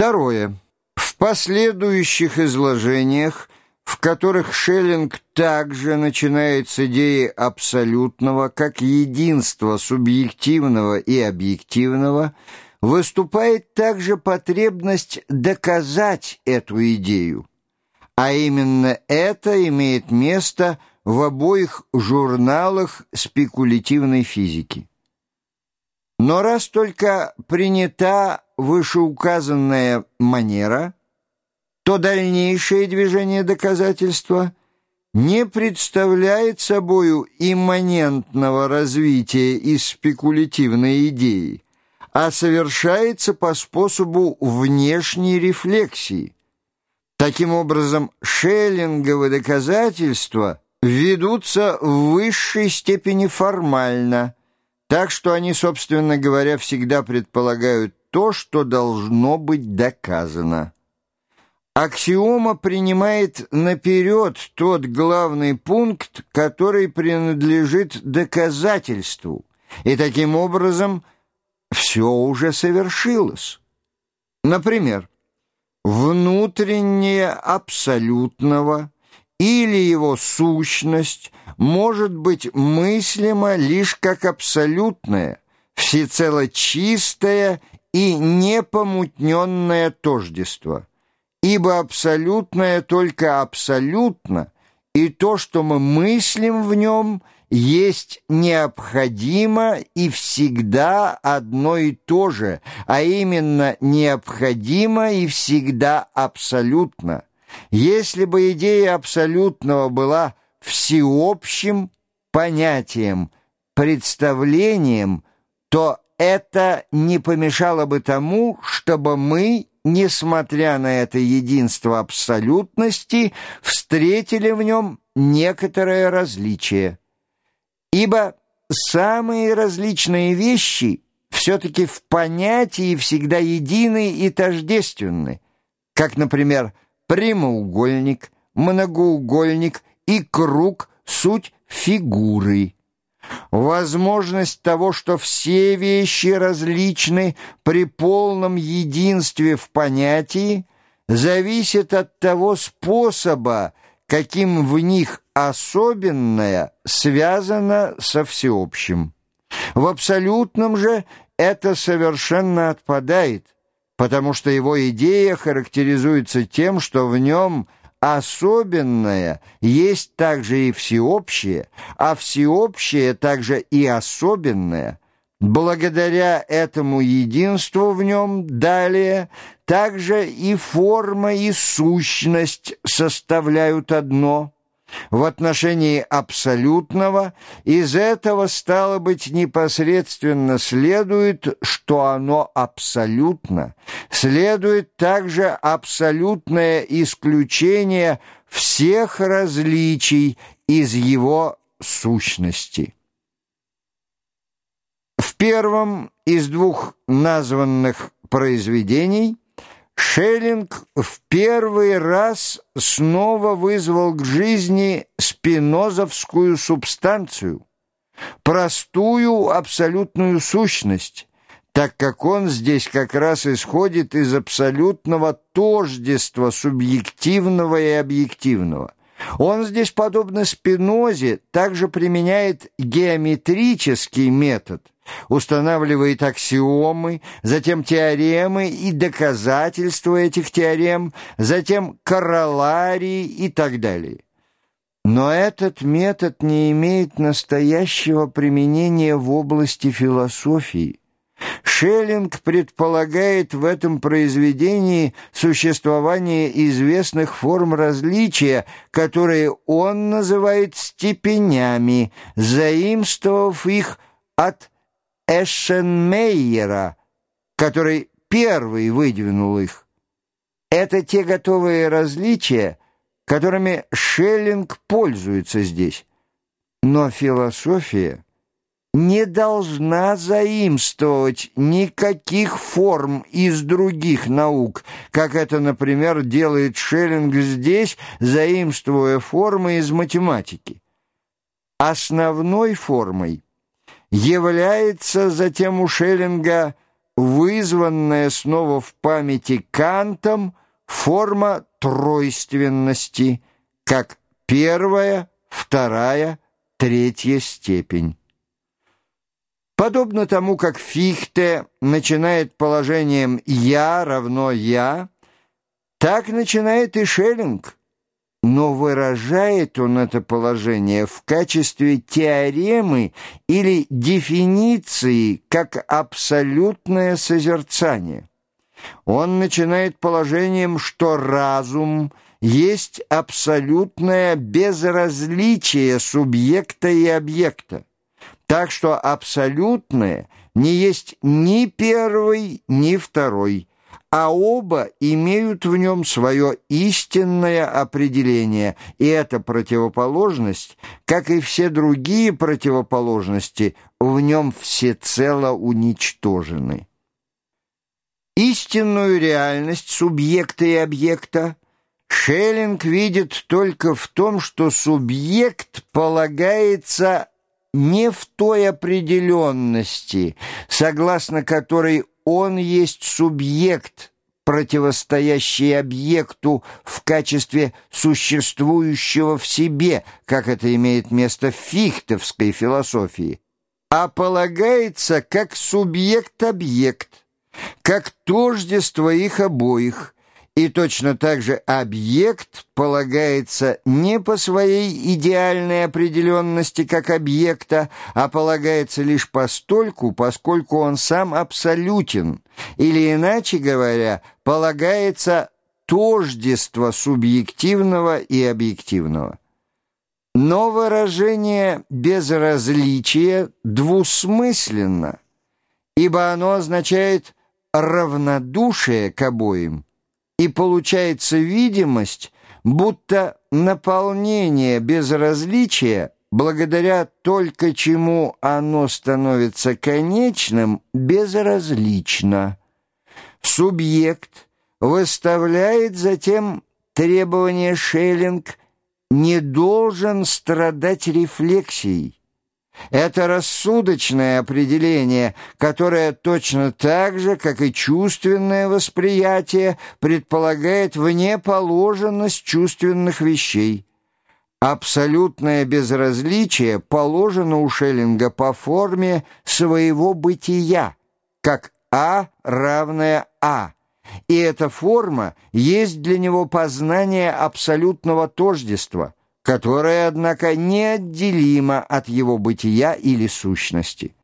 Второе. В последующих изложениях, в которых Шеллинг также начинает с идеи абсолютного, как единства субъективного и объективного, выступает также потребность доказать эту идею. А именно это имеет место в обоих журналах спекулятивной физики. Но раз только принята вышеуказанная манера, то дальнейшее движение доказательства не представляет собою имманентного развития из спекулятивной идеи, а совершается по способу внешней рефлексии. Таким образом, шеллинговые доказательства ведутся в высшей степени формально, так что они, собственно говоря, всегда предполагают то, что должно быть доказано. Аксиома принимает наперед тот главный пункт, который принадлежит доказательству, и таким образом все уже совершилось. Например, внутреннее абсолютного или его сущность может быть мыслима лишь как абсолютное, всецело чистое и непомутненное тождество, ибо абсолютное только абсолютно, и то, что мы мыслим в нем, есть необходимо и всегда одно и то же, а именно необходимо и всегда абсолютно. Если бы идея абсолютного была всеобщим понятием, представлением, то это не помешало бы тому, чтобы мы, несмотря на это единство абсолютности, встретили в нем некоторое различие. Ибо самые различные вещи все-таки в понятии всегда едины и тождественны, как, например, прямоугольник, многоугольник и круг — суть фигуры возможность того, что все вещи различны при полном единстве в понятии, зависит от того способа, каким в них особенное связано со всеобщим. В абсолютном же это совершенно отпадает, потому что его идея характеризуется тем, что в нем – Особенное есть также и всеобщее, а всеобщее также и особенное. Благодаря этому единству в нем далее также и форма, и сущность составляют одно – в отношении абсолютного, из этого, стало быть, непосредственно следует, что оно абсолютно. Следует также абсолютное исключение всех различий из его сущности. В первом из двух названных произведений Шеллинг в первый раз снова вызвал к жизни спинозовскую субстанцию, простую абсолютную сущность, так как он здесь как раз исходит из абсолютного тождества субъективного и объективного. Он здесь, подобно Спинозе, также применяет геометрический метод – устанавливает аксиомы, затем теоремы и доказательства этих теорем, затем короларии и так далее. Но этот метод не имеет настоящего применения в области философии. Шеллинг предполагает в этом произведении существование известных форм различия, которые он называет степенями, заимствовав их от Эшенмейера, который первый выдвинул их. Это те готовые различия, которыми Шеллинг пользуется здесь. Но философия не должна заимствовать никаких форм из других наук, как это, например, делает Шеллинг здесь, заимствуя формы из математики. Основной формой – является затем у Шеллинга вы вызванная снова в памяти Кантом форма тройственности, как первая, вторая, третья степень. Подобно тому, как Фихте начинает положением «я равно я», так начинает и Шеллинг, но выражает он это положение в качестве теоремы или дефиниции как абсолютное созерцание. Он начинает положением, что разум есть абсолютное безразличие субъекта и объекта, так что абсолютное не есть ни первый, ни второй, а оба имеют в нем свое истинное определение, и эта противоположность, как и все другие противоположности, в нем всецело уничтожены. Истинную реальность субъекта и объекта Шеллинг видит только в том, что субъект полагается не в той определенности, согласно которой он есть субъект, противостоящий объекту в качестве существующего в себе, как это имеет место в фихтовской философии, а полагается как субъект-объект, как тождество их обоих – и точно так же объект полагается не по своей идеальной определенности как объекта, а полагается лишь постольку, поскольку он сам абсолютен, или, иначе говоря, полагается тождество субъективного и объективного. Но выражение «безразличие» двусмысленно, ибо оно означает равнодушие к обоим – и получается видимость, будто наполнение безразличия, благодаря только чему оно становится конечным, безразлично. Субъект выставляет затем требование Шеллинг не должен страдать рефлексией. Это рассудочное определение, которое точно так же, как и чувственное восприятие, предполагает внеположенность чувственных вещей. Абсолютное безразличие положено у Шеллинга по форме своего бытия, как А равное А, и эта форма есть для него познание абсолютного тождества – которое, однако, неотделимо от его бытия или сущности.